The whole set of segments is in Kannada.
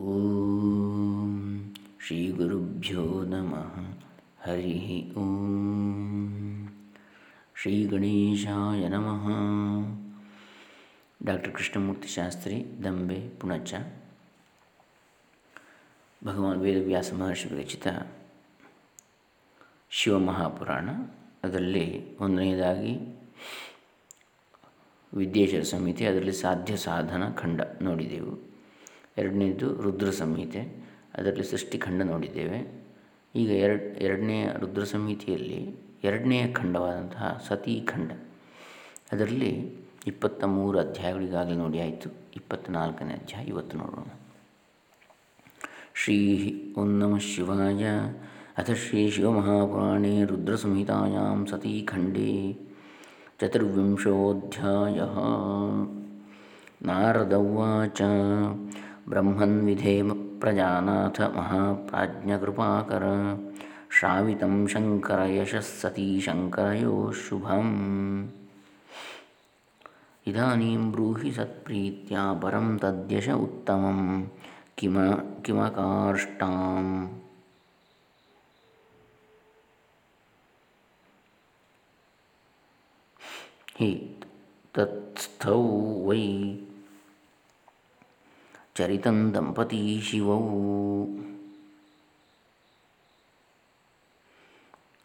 ಓಂ ಶ್ರೀ ಗುರುಭ್ಯೋ ನಮಃ ಹರಿ ಓಂ ಶ್ರೀ ಗಣೇಶಾಯ ನಮಃ ಡಾಕ್ಟರ್ ಕೃಷ್ಣಮೂರ್ತಿ ಶಾಸ್ತ್ರಿ ದಂಬೆ ಪುಣಚ ಭಗವಾನ್ ವೇದವ್ಯಾಸ ಮಹರ್ಷಿ ವಿರಚಿತ ಶಿವಮಹಾಪುರಾಣ. ಅದರಲ್ಲಿ ಒಂದನೇದಾಗಿ ವಿದ್ಯೇಶ್ವರ ಸಮಿತಿ, ಅದರಲ್ಲಿ ಸಾಧ್ಯ ಸಾಧನ ಖಂಡ ನೋಡಿದೆವು. ಎರಡನೇದು ರುದ್ರ ಸಂಹಿತೆ ಅದರಲ್ಲಿ ಸೃಷ್ಟಿಖಂಡ ನೋಡಿದ್ದೇವೆ. ಈಗ ಎರಡು ಎರಡನೆಯ ರುದ್ರ ಸಂಹಿತೆಯಲ್ಲಿ ಎರಡನೆಯ ಖಂಡವಾದಂತಹ ಸತೀಖಂಡ ಅದರಲ್ಲಿ ಇಪ್ಪತ್ತ ಮೂರು ಅಧ್ಯಾಯಗಳಿಗಾಗಲೇ ನೋಡಿ ಆಯಿತು. ಇಪ್ಪತ್ತ್ನಾಲ್ಕನೇ ಅಧ್ಯಾಯ, ಇವತ್ತು ನೋಡೋಣ. ಶ್ರೀ ಓಂ ನಮಃ ಶಿವಾಯ. ಅಥ ಶ್ರೀ ಶಿವಮಹಾಪುರಾಣೇ ರುದ್ರಸಂಹಿತಾಯಾಂ ಸತೀಖಂಡೇ ಚತುರ್ವಿಂಶೋಧ್ಯಾಯ. ನಾರದ ಉವಾಚ ಪ್ರಜಾನಾಥ ಮಹಾಪ್ರಾಜ್ಞಕೃಪಾಕರ. ಶ್ರಾವಿತಂ ಶಂಕರ ಯಶಸ್ಸತಿ ಶಂಕರಯೋ ಶುಭಂ. ಇದಾನೀಂ ಬ್ರೂಹಿ ಸತ್ಪ್ರೀತ್ಯ ಪರಂ ತದ್ಯಶ ಉತ್ತಮಂ. ಕಿಮ, ಕಿಮಕಾರ್ಷ್ಟಾಂ. ಹಿ, ತತ್ಸ್ಥೌ ವೈ ಚರಿತಂ ದಂಪತಿ ಶಿವವು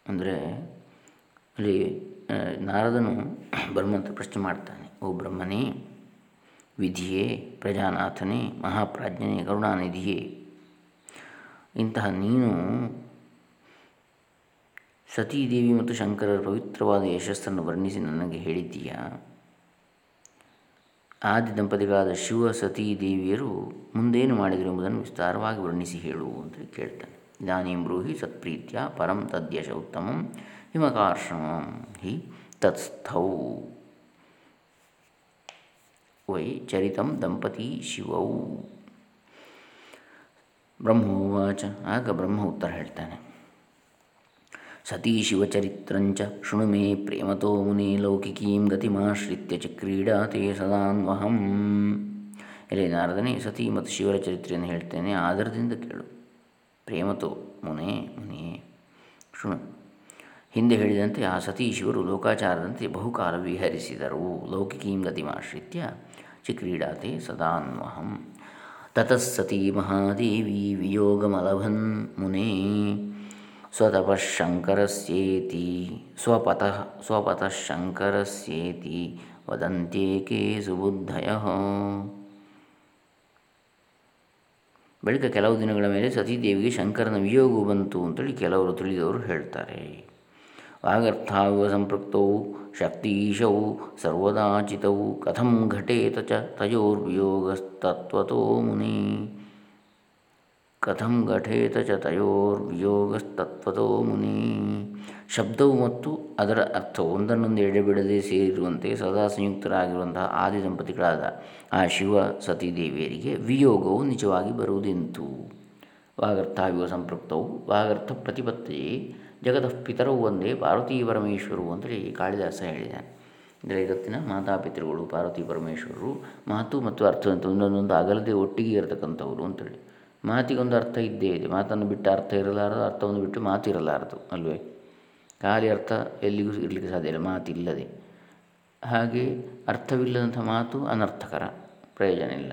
ಅಂದರೆ ಅಲ್ಲಿ ನಾರದನು ಬ್ರಹ್ಮಂತ ಪ್ರಶ್ನೆ ಮಾಡ್ತಾನೆ, ಓ ಬ್ರಹ್ಮನೇ, ವಿಧಿಯೇ, ಪ್ರಜಾನಾಥನೇ, ಮಹಾಪ್ರಾಜ್ಞನೇ, ಕರುಣಾನಿಧಿಯೇ, ಇಂತಹ ನೀನು ಸತೀದೇವಿ ಮತ್ತು ಶಂಕರರ ಪವಿತ್ರವಾದ ಯಶಸ್ಸನ್ನು ವರ್ಣಿಸಿ ನನಗೆ ಹೇಳಿದ್ದೀಯಾ? ಆದಿ ದಂಪತಿಗಳಾದ ಶಿವ, ಸತೀ ದೇವಿಯರು ಮುಂದೇನು ಮಾಡಿದರು ಎಂಬುದನ್ನು ವಿಸ್ತಾರವಾಗಿ ವರ್ಣಿಸಿ ಹೇಳು ಅಂತ ಕೇಳ್ತಾನೆ. ಇದಾನೀಂ ಬ್ರೂಹಿ ಸತ್ಪ್ರೀತ್ಯ ಪರಂ ತದ್ಯಶ ಉತ್ತಮಂ ಹಿಮಕಾರ್ಷಮಂ ಹಿ ತತ್ಸ್ಥೌ. ವೈ ಚರಿತಂ ದಂಪತಿ ಶಿವೌ. ಬ್ರಹ್ಮೋವಾಚ. ಆಗ ಬ್ರಹ್ಮ ಉತ್ತರ ಹೇಳ್ತಾನೆ. ಸತೀ ಶಿವಚರಿತ್ರಂಚ ಶೃಣು ಮೇ ಪ್ರೇಮತೋ ಮುನಿ ಲೌಕಿಕೀಂ ಗತಿಮಾಶ್ರಿತ್ಯ ಚ ಕ್ರೀಡಾತೆ ಸದಾನ್ವಹಂ. ಎಲೆ ನಾರದನೇ ಸತಿ ಮತ್ತು ಶಿವರ ಚರಿತ್ರೆಯನ್ನು ಹೇಳ್ತೇನೆ, ಆಧಾರದಿಂದ ಕೇಳು. ಪ್ರೇಮತೋ ಮುನೇ ಮುನೇ ಶೃಣು. ಹಿಂದೆ ಹೇಳಿದಂತೆ ಆ ಸತೀಶಿವರು ಲೋಕಾಚಾರದಂತೆ ಬಹುಕಾಲ ವಿಹರಿಸಿದರು. ಲೌಕಿಕೀಂ ಗತಿಮಾಶ್ರಿತ್ಯ ಚಿಕ್ರೀಡಾತೆ ಸದಾನ್ವಹಂ. ಸತೀ ಮಹಾದೇವಿ ವಿಯೋಗಮಲಭನ್ ಮುನೇ ಸ್ವತಪಃ ಶಂಕರಸ್ಯೇತಿ ಸ್ವಪತಃ ಸ್ವಪತಃ ಶಂಕರಸ್ಯೇತಿ ವದಂತ್ಯೇಕೆ ಸುಬುದ್ಧಯ ಬಳಿಕ ಕೆಲವು ದಿನಗಳ ಮೇಲೆ ಸತೀದೇವಿಗೆ ಶಂಕರನ ವಿಯೋಗವು ಬಂತು ಅಂತೇಳಿ ಕೆಲವರು ತಿಳಿದವರು ಹೇಳ್ತಾರೆ. ವಾಗರ್ಥಾವ ಸಂಪೃಕ್ತೌ ಶಕ್ತೀಶೌ, ಸರ್ವದಾಚಿತೌ, ಕಥಂ ಘಟೇತ ಚ ತಯೋರ್ವಿಯೋಗಸ್ತತ್ವತೋ ಮುನಿ। ಕಥಂ ಘಟೇತ ಚ ತಯೋರ್ವಿಯೋಗಸ್ತತ್ವದೋ ಮುನಿ. ಶಬ್ದವು ಮತ್ತು ಅದರ ಅರ್ಥ ಒಂದನ್ನೊಂದು ಎಡೆಬಿಡದೆ ಸೇರಿರುವಂತೆ ಸದಾ ಸಂಯುಕ್ತರಾಗಿರುವಂತಹ ಆದಿ ದಂಪತಿಗಳಾದ ಆ ಶಿವ ಸತೀದೇವಿಯರಿಗೆ ವಿಯೋಗವು ನಿಜವಾಗಿ ಬರುವುದೆಂತು? ವಾಗರ್ಥಾವಿವ ಸಂಪೃಕ್ತವು ವಾಗರ್ಥ ಪ್ರತಿಪತ್ತೆಯೇ ಜಗದ ಪಿತರವು ಒಂದೇ ಪಾರ್ವತೀ ಪರಮೇಶ್ವರು ಅಂತೇಳಿ ಕಾಳಿದಾಸ ಹೇಳಿದ್ದಾನೆ ಅಂದರೆ ಇವತ್ತಿನ ಮಾತಾಪಿತೃಗಳು ಪಾರ್ವತಿ ಪರಮೇಶ್ವರರು, ಮಾತು ಮತ್ತು ಅರ್ಥವಂತ ಒಂದೊಂದೊಂದು ಅಗಲದೆ ಒಟ್ಟಿಗೆ ಇರತಕ್ಕಂಥವ್ರು ಅಂತೇಳಿ ಮಾತಿಗೊಂದು ಅರ್ಥ ಇದ್ದೇ ಇದೆ. ಮಾತನ್ನು ಬಿಟ್ಟು ಅರ್ಥ ಇರಲಾರದು, ಅರ್ಥವನ್ನು ಬಿಟ್ಟು ಮಾತು ಇರಲಾರದು ಅಲ್ವೇ? ಖಾಲಿ ಅರ್ಥ ಎಲ್ಲಿಗೂ ಇರಲಿಕ್ಕೆ ಸಾಧ್ಯ ಇಲ್ಲ, ಮಾತಿಲ್ಲದೆ. ಹಾಗೆ ಅರ್ಥವಿಲ್ಲದಂಥ ಮಾತು ಅನರ್ಥಕರ ಪ್ರಯೋಜನ ಇಲ್ಲ.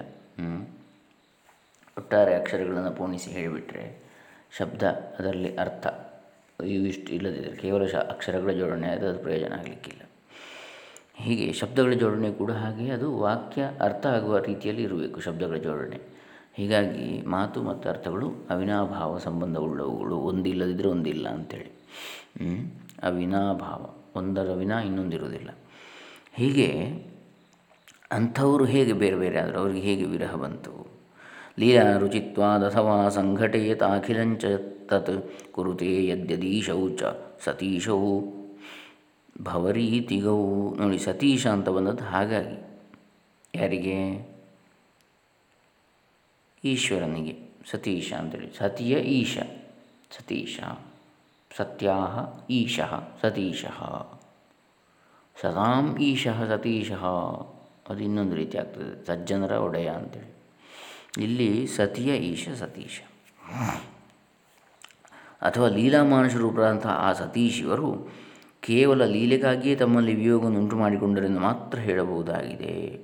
ಒಟ್ಟಾರೆ ಅಕ್ಷರಗಳನ್ನು ಪೋಣಿಸಿ ಹೇಳಿಬಿಟ್ರೆ ಶಬ್ದ ಅದರಲ್ಲಿ ಅರ್ಥ. ಇವಿಷ್ಟು ಇಲ್ಲದಿದ್ದರೆ ಕೇವಲ ಶ ಅಕ್ಷರಗಳ ಜೋಡಣೆ ಆದರೆ ಅದು ಪ್ರಯೋಜನ ಆಗಲಿಕ್ಕಿಲ್ಲ. ಹೀಗೆ ಶಬ್ದಗಳ ಜೋಡಣೆ ಕೂಡ ಹಾಗೆ, ಅದು ವಾಕ್ಯ ಅರ್ಥ ಆಗುವ ರೀತಿಯಲ್ಲಿ ಇರಬೇಕು, ಶಬ್ದಗಳ ಜೋಡಣೆ. ಹೀಗಾಗಿ ಮಾತು ಮತ್ತು ಅರ್ಥಗಳು ಅವಿನಾಭಾವ ಸಂಬಂಧವುಳ್ಳವುಗಳು. ಒಂದಿಲ್ಲದಿದ್ದರೆ ಒಂದಿಲ್ಲ ಅಂಥೇಳಿ ಅವಿನಾಭಾವ. ಒಂದರ ವಿನ ಇನ್ನೊಂದಿರುವುದಿಲ್ಲ ಹೀಗೆ ಅಂಥವರು ಹೇಗೆ ಬೇರೆ ಬೇರೆ ಆದರು ಅವರಿಗೆ ಹೇಗೆ ವಿರಹ ಬಂತು? ಲೀಲಾ ರುಚಿತ್ವಾದ ಅಥವಾ ಸಂಘಟೆಯತ ಅಖಿಲಂಚ ತತ್ ಕುರುತೆ ಯದ್ಯದೀಶೌ ಚ ಸತೀಶೌ. ಭವರೀತಿಗೌ ನೋಡಿ ಸತೀಶ ಅಂತ ಬಂದದ್ದು ಹಾಗಾಗಿ. ಯಾರಿಗೆ? ಈಶ್ವರನಿಗೆ. ಸತೀಶ ಅಂತೇಳಿ. ಸತಿಯ ಈಶ. ಸತೀಶ. ಸತ್ಯಾಹ ಈಶಃ. ಸತೀಶಃ. ಸದಾಂ ಈಶಃ ಸತೀಶಃ. ಅದು ಇನ್ನೊಂದು ರೀತಿ ಆಗ್ತದೆ. ಸಜ್ಜನರ ಒಡೆಯ ಅಂತೇಳಿ. ಇಲ್ಲಿ ಸತಿಯ ಈಶ, ಸತೀಶ. ಅಥವಾ ಲೀಲಾ ಲೀಲಾಮಾನುಷ ರೂಪದಂತಹ ಆ ಸತೀಶಿವರು ಕೇವಲ ಲೀಲೆಗಾಗಿಯೇ ತಮ್ಮಲ್ಲಿ ವಿಯೋಗವನ್ನು ಉಂಟು ಮಾಡಿಕೊಂಡರೆಂದು ಮಾತ್ರ ಹೇಳಬಹುದಾಗಿದೆ.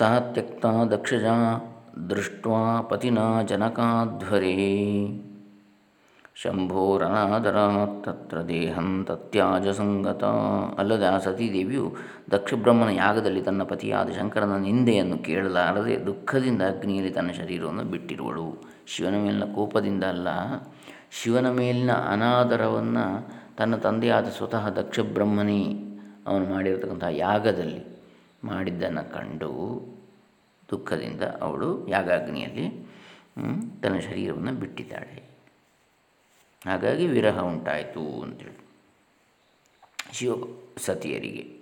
ಸಹ ತ್ಯಕ್ತ ದಕ್ಷಜ ದೃಷ್ಟ ಪತಿನ ಜನಕಾಧ್ವರೇ ಶಂಭೋರನಾದರ ತತ್ರ ದೇಹಂ ತತ್ಯಾಜ ಸಂಗತ. ಅಲ್ಲದೆ ಆ ಸತೀದೇವಿಯು ದಕ್ಷಬ್ರಹ್ಮನ ಯಾಗದಲ್ಲಿ ತನ್ನ ಪತಿಯಾದ ಶಂಕರನ ನಿಂದೆಯನ್ನು ಕೇಳಲಾರದೆ ದುಃಖದಿಂದ ಅಗ್ನಿಯಲ್ಲಿ ತನ್ನ ಶರೀರವನ್ನು ಬಿಟ್ಟಿರುವಳು. ಶಿವನ ಮೇಲಿನ ಕೋಪದಿಂದ ಅಲ್ಲ, ಶಿವನ ಮೇಲಿನ ಅನಾದರವನ್ನು ತನ್ನ ತಂದೆಯಾದ ಸ್ವತಃ ದಕ್ಷಬ್ರಹ್ಮನೇ ಅವನು ಮಾಡಿರತಕ್ಕಂಥ ಯಾಗದಲ್ಲಿ. ಮಾಡಿದ್ದನ್ನು ಕಂಡು ದುಃಖದಿಂದ ಅವಳು ಯಾಗಾಗ್ನಿಯಲ್ಲಿ ತನ್ನ ಶರೀರವನ್ನು ಬಿಟ್ಟಿದ್ದಾಳೆ. ಹಾಗಾಗಿ ವಿರಹ ಉಂಟಾಯಿತು ಅಂತೇಳಿ ಶಿವ ಸತಿಯರಿಗೆ,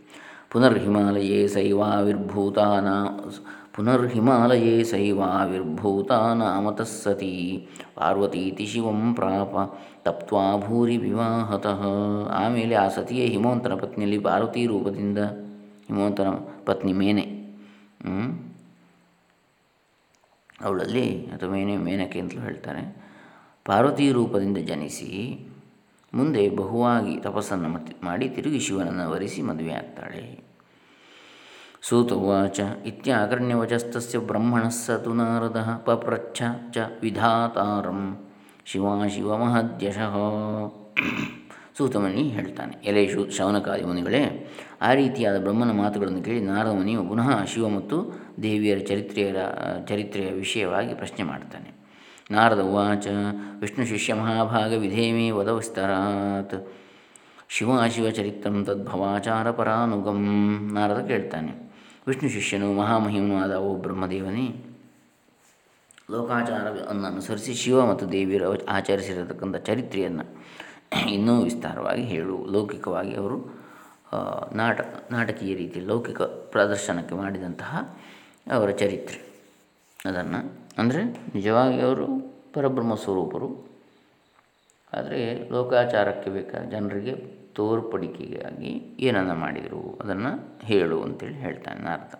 ಪುನರ್ಹಿಮಾಲಯೇ ಹಿಮಾಲಯೇ ಪುನರ್ಹಿಮಾಲಯೇ ಸೈವಾವಿರ್ಭೂತಾನಾಮತಃ ಸತಿ, ಪಾರ್ವತೀತಿ ಶಿವಂ ಪ್ರಾಪ ತಪ್ವಾ ಭೂರಿ ವಿವಾಹತಃ ಆಮೇಲೆ ಆ ಸತಿಯೇ ಹಿಮವಂತನ ಪತ್ನಿಯಲ್ಲಿ ಪಾರ್ವತಿ ರೂಪದಿಂದ ಹಿಮವಂತನ ಪತ್ನಿ ಮೇನೆ. ಅವಳಲ್ಲಿ ಅಥವಾ ಮೇನೆ ಮೇನಕೆ ಅಂತಲೂ ಹೇಳ್ತಾರೆ. ಪಾರ್ವತಿ ರೂಪದಿಂದ ಜನಿಸಿ ಮುಂದೆ ಬಹುವಾಗಿ ತಪಸ್ಸನ್ನು ಮಾಡಿ ತಿರುಗಿ ಶಿವನನ್ನು ವರಿಸಿ ಮದುವೆಯಾಗ್ತಾಳೆ ಸೂತವಾಚ ಇತ್ಯಾಕರ್ಣ್ಯವಚಸ್ತಸ್ಯ ಬ್ರಹ್ಮಣಸ್ಸ ತು ನಾರದ ಪಪ್ರಚ್ಛ ಚ ವಿಧಾತಾರಂ ಶಿವ ಮಹದ್ಯಶಃ ಸೂತಮನಿ ಹೇಳ್ತಾನೆ. ಎಲೆ ಶವನಕಾದಿ ಮುನಿಗಳೇ, ಆ ರೀತಿಯಾದ ಬ್ರಹ್ಮನ ಮಾತುಗಳನ್ನು ಕೇಳಿ ನಾರದ ಮುನಿಯು ಪುನಃ ಶಿವ ಮತ್ತು ದೇವಿಯರ ಚರಿತ್ರೆಯರ ಚರಿತ್ರೆಯ ವಿಷಯವಾಗಿ ಪ್ರಶ್ನೆ ಮಾಡ್ತಾನೆ. ನಾರದ ಉವಾಚ, ವಿಷ್ಣು ಶಿಷ್ಯ ಮಹಾಭಾಗ ವಿಧೇಮಿ ವದ ಶಿವ ಶಿವಾಶಿವಚರಿತ್ರಂ ತದ್ಭವಾಚಾರ ಪರಾನುಗಂ ನಾರದ ಕೇಳ್ತಾನೆ. ವಿಷ್ಣು ಶಿಷ್ಯನು ಮಹಾಮಹಿಮನು ಆದ ಓ ಬ್ರಹ್ಮದೇವನೇ ಲೋಕಾಚಾರವನ್ನು ಅನುಸರಿಸಿ ಶಿವ ಮತ್ತು ದೇವಿಯರು ಆಚರಿಸಿರತಕ್ಕಂಥ ಚರಿತ್ರೆಯನ್ನು ಇನ್ನೂ ವಿಸ್ತಾರವಾಗಿ ಹೇಳು, ಲೌಕಿಕವಾಗಿ ಅವರು ನಾಟ, ನಾಟಕೀಯ ರೀತಿ ಲೌಕಿಕ ಪ್ರದರ್ಶನಕ್ಕೆ ಮಾಡಿದಂತಹ ಅವರ ಚರಿತ್ರೆ. ಅದನ್ನು, ಅಂದರೆ ನಿಜವಾಗಿ ಅವರು ಪರಬ್ರಹ್ಮ ಸ್ವರೂಪರು. ಆದರೆ ಲೋಕಾಚಾರಕ್ಕೆ ಬೇಕಾದ ಜನರಿಗೆ ತೋರ್ಪಡಿಕೆಗಾಗಿ ಏನನ್ನು ಮಾಡಿದರು? ಅದನ್ನು ಹೇಳು ಅಂತೇಳಿ ಹೇಳ್ತಾನೆ ಅರ್ಥ.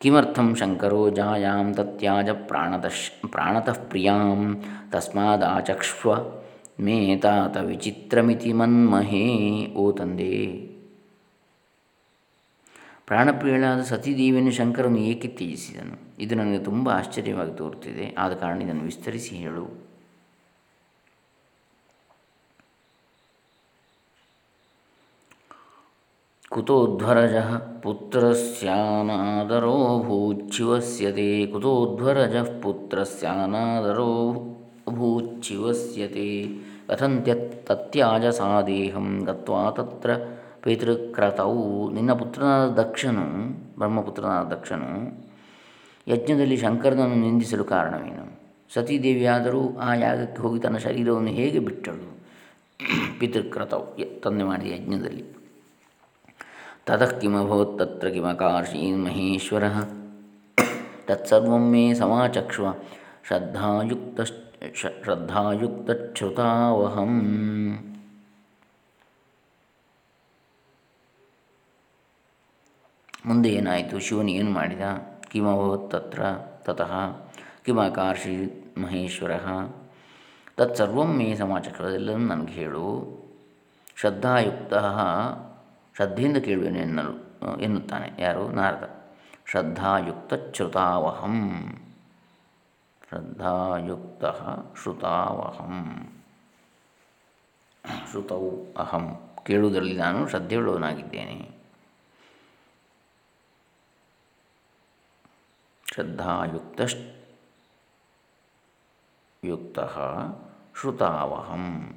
ಕಿಮರ್ಥಂ ಶಂಕರೋ ಜಾಯಾಂ ತತ್ಯಾಜ ಪ್ರಾಣತಃ ಪ್ರಾಣತಃ ಪ್ರಿಯಾಂ, ತಸ್ಮಾದಾಚಕ್ಷ್ವ. ಮೇ ತಾತ ವಿಚಿತ್ರಮಿತಿ ಮನ್ಮಹೇ, ಓ ತಂದೆ. ಪ್ರಾಣಪ್ರಿಯಳಾದ ಸತೀದೇವಿಯನ್ನು ಶಂಕರನು ಏಕೆ ತ್ಯಜಿಸಿದನು? ಇದು ನನಗೆ ತುಂಬ ಆಶ್ಚರ್ಯವಾಗಿ ತೋರುತ್ತಿದೆ. ಆದ ಕಾರಣ ಇದನ್ನು ವಿಸ್ತರಿಸಿ ಹೇಳು. ಕುತೋಧ್ವರಜ ಪುತ್ರಸ್ಯಾನಾದರೋ ಭೂಚ್ಛಿವಸ್ಯತೆ. ಕುತೋಧ್ವರಜ ಪುತ್ರಸ್ಯಾನಾದರೋ ಭೂಚ್ಛಿವಸ್ಯತೆ. ಕಥಂತ್ಯ ತತ್ಯಾಜ ಸಾ ದೇಹಂ ಗತ್ವಾ ತತ್ರ ಪಿತೃಕ್ರತವು ನಿನ್ನ ಪುತ್ರನಾದ ದಕ್ಷನು, ಬ್ರಹ್ಮಪುತ್ರನಾದ ದಕ್ಷನು, ಯಜ್ಞದಲ್ಲಿ ಶಂಕರನನ್ನು ನಿಂದಿಸಲು ಕಾರಣವೇನು? ಸತೀದೇವಿಯಾದರೂ ಆ ಯಾಗಕ್ಕೆ ಹೋಗಿ ತನ್ನ ಶರೀರವನ್ನು ಹೇಗೆ ಬಿಟ್ಟಳು? ಪಿತೃಕ್ರತವು ತಂದೆ ಮಾಡಿದ ಯಜ್ಞದಲ್ಲಿ. ತತಃ ಕಿಮಭವತ್ ತತ್ರ ಕಿಮಕಾರ್ಷೀನ್ ಮಹೇಶ್ವರ. ತತ್ಸರ್ವಂ ಮೇ ಸಮಾಚಕ್ಷ್ವ. ಶ್ರದ್ಧಾಯುಕ್ತ ಶ್ರದ್ಧಾಯುಕ್ತಚ್ಯುತಾವಹಂ ಮುಂದೆ ಏನಾಯಿತು? ಶಿವನು ಏನು ಮಾಡಿದ? ಕಿಮಭವತ್ ತತ್ರ ತತಃ ಕಿಮಕಾರ್ಷಿ ಮಹೇಶ್ವರ ತತ್ಸರ್ವಂ ಮೇ ಸಮಾಚಕ್ರದೆಲ್ಲವೂ ನನಗೆ ಹೇಳು. ಶ್ರದ್ಧಾಯುಕ್ತ ಶ್ರದ್ಧೆಯಿಂದ ಕೇಳುವೆನು ಎನ್ನಲು, ಎನ್ನುತ್ತಾನೆ ಯಾರು? ನಾರದ. ಶ್ರದ್ಧಾಯುಕ್ತ ಶ್ರುತಾವಹಂ ಶ್ರದ್ಧಾಯುಕ್ತ ಶ್ರುತಾವಹಂ ಶ್ರುತವು ಅಹಂ ಕೇಳುವುದರಲ್ಲಿ ನಾನು ಶ್ರದ್ಧೆಯುಳ್ಳವನಾಗಿದ್ದೇನೆ. ಶ್ರದ್ಧಾಯುಕ್ತ ಯುಕ್ತ ಶ್ರುತಾವಹಂ.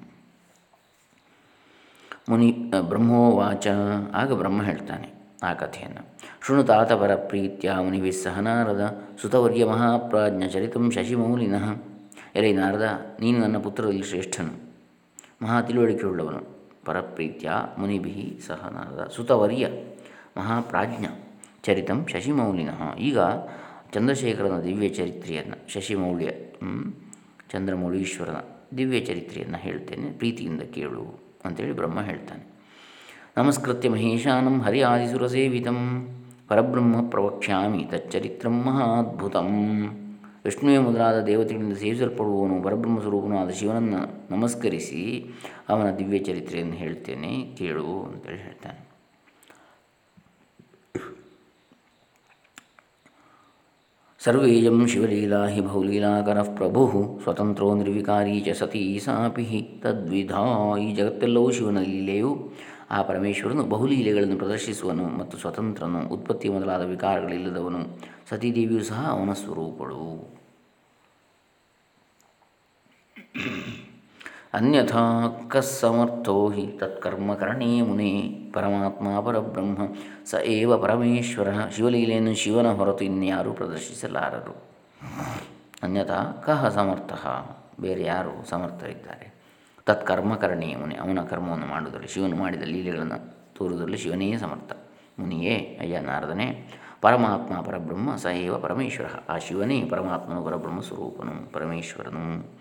ಮುನಿ ಬ್ರಹ್ಮೋವಾಚ, ಆಗ ಬ್ರಹ್ಮ ಹೇಳ್ತಾನೆ. ಆ ಕಥೆಯನ್ನು. ಶೃಣು ತಾತ ಪ್ರೀತ್ಯ ಮುನಿಭಿ ಸಹ ನಾರದ ಸುತವರ್ಯ ಮಹಾಪ್ರಾಜ್ಞ ಚರಿತಂ ಶಶಿಮೌಲಿನಃ, ಎಲೆ ನಾರದ, ನೀನು ನನ್ನ ಪುತ್ರರಲ್ಲಿ ಶ್ರೇಷ್ಠನು. ಮಹಾ ತಿಳುವಳಿಕೆಯುಳ್ಳವನು. ಪರಪ್ರೀತ್ಯ ಮುನಿಭಿ ಸಹ ನಾರದ ಸುತವರ್ಯ ಮಹಾಪ್ರಾಜ್ಞ ಚರಿತಂ ಶಶಿಮೌಲಿನಃ. ಈಗ ಚಂದ್ರಶೇಖರನ ದಿವ್ಯ ಚರಿತ್ರೆಯನ್ನು, ಶಶಿಮೌಲ್ಯ ಚಂದ್ರಮೌಳೀಶ್ವರನ ದಿವ್ಯ ಚರಿತ್ರೆಯನ್ನು ಹೇಳ್ತೇನೆ. ಪ್ರೀತಿಯಿಂದ ಕೇಳು ಅಂತೇಳಿ ಬ್ರಹ್ಮ ಹೇಳ್ತಾನೆ. ನಮಸ್ಕೃತ್ಯ ಮಹೇಶಾನಂ ಹರಿಯಾದಿಸುರಸೇವಿತಂ ಪರಬ್ರಹ್ಮ ಪ್ರವಕ್ಷ್ಯಾಮಿ ತಚ್ಚರಿತ್ರಂ ಮಹಾದ್ಭುತಂ ವಿಷ್ಣುವೆ ಮೊದಲಾದ ದೇವತೆಗಳಿಂದ ಸೇವಿಸಲ್ಪಡುವವನು ಪರಬ್ರಹ್ಮ ಸ್ವರೂಪನಾದ ಶಿವನನ್ನು ನಮಸ್ಕರಿಸಿ ಅವನ ದಿವ್ಯ ಚರಿತ್ರೆಯನ್ನು ಹೇಳ್ತೇನೆ, ಕೇಳು ಅಂತೇಳಿ ಹೇಳ್ತಾನೆ. ಸರ್ವೇಯಂ ಶಿವಲೀಲಾ ಹಿ ಬಹುಲೀಲಾಕರ ಪ್ರಭು ಸ್ವತಂತ್ರೋ ನಿರ್ವಿಕಾರಿ ಚ ಸತೀ ಸಾಪಿ ತದ್ವಿಧಾ ಈ ಜಗತ್ತೆಲ್ಲವೂ ಶಿವನ ಲೀಲೆಯು ಆ ಪರಮೇಶ್ವರನು ಬಹುಲೀಲೆಗಳನ್ನು ಪ್ರದರ್ಶಿಸುವನು ಮತ್ತು ಸ್ವತಂತ್ರನು, ಉತ್ಪತ್ತಿ ಮೊದಲಾದ ವಿಕಾರಗಳಿಲ್ಲದವನು, ಸತೀದೇವಿಯು ಸಹ ಅವನ ಸ್ವರೂಪಳು. ಅನ್ಯಥಾ ಕಸ್ಸಮರ್ಥೋ ಹಿ ತತ್ಕರ್ಮಕರಣೇ ಮುನೆ, ಪರಮಾತ್ಮ ಪರಬ್ರಹ್ಮ ಸ ಏವ ಪರಮೇಶ್ವರ, ಶಿವಲೀಲೆಯನ್ನು ಶಿವನ ಹೊರತು ಇನ್ಯಾರೂ ಪ್ರದರ್ಶಿಸಲಾರರು. ಅನ್ಯಥಾ ಕಹ ಸಮರ್ಥ, ಬೇರೆ ಯಾರು ಸಮರ್ಥರಿದ್ದಾರೆ. ತತ್ಕರ್ಮಕರಣೀಯ ಮುನಿ, ಅವನ ಕರ್ಮವನ್ನು ಮಾಡುವುದರಲ್ಲಿ, ಶಿವನು ಮಾಡಿದ ಲೀಲೆಗಳನ್ನು ತೋರುವುದರಲ್ಲಿ ಶಿವನೇ ಸಮರ್ಥ. ಮುನಿಯೇ, ಅಯ್ಯ ನಾರದನೇ, ಪರಮಾತ್ಮ ಪರಬ್ರಹ್ಮ, ಸಹೈವ ಪರಮೇಶ್ವರ. ಆ ಶಿವನೇ ಪರಮಾತ್ಮನು ಪರಬ್ರಹ್ಮ ಸ್ವರೂಪನು, ಪರಮೇಶ್ವರನು.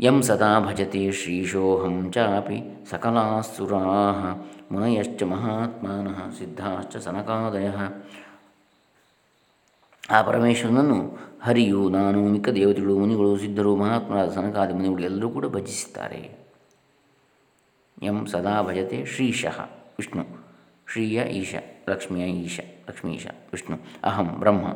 ಯಂ ಸದಾ ಭಜತೆ ಶ್ರೀಶೋಹಂ ಚಾಪಿ ಸಕಲಾಸುರಾ ಮುನಯಶ್ಚ ಮಹಾತ್ಮನಃ, ಸಿದ್ಧಾಶ್ಚ ಸನಕಾದಯ. ಆ ಪರಮೇಶ್ವರನನ್ನು ಹರಿಯು, ನಾನು ಮಿಕ್ಕ ದೇವತೆಗಳು, ಮುನಿಗಳು, ಸಿದ್ಧರು, ಮಹಾತ್ಮರಾದ ಸನಕಾದಿ ಮುನಿಗಳು ಎಲ್ಲರೂ ಕೂಡ ಭಜಿಸುತ್ತಾರೆ. ಎಂ ಸದಾ ಭಜತೆ ಶ್ರೀಶಃ, ವಿಷ್ಣು. ಶ್ರೀಯ ಈಶ, ಲಕ್ಷ್ಮಿಯ ಈಶ, ಲಕ್ಷ್ಮೀಶ, ವಿಷ್ಣು. ಅಹಂ ಬ್ರಹ್ಮ,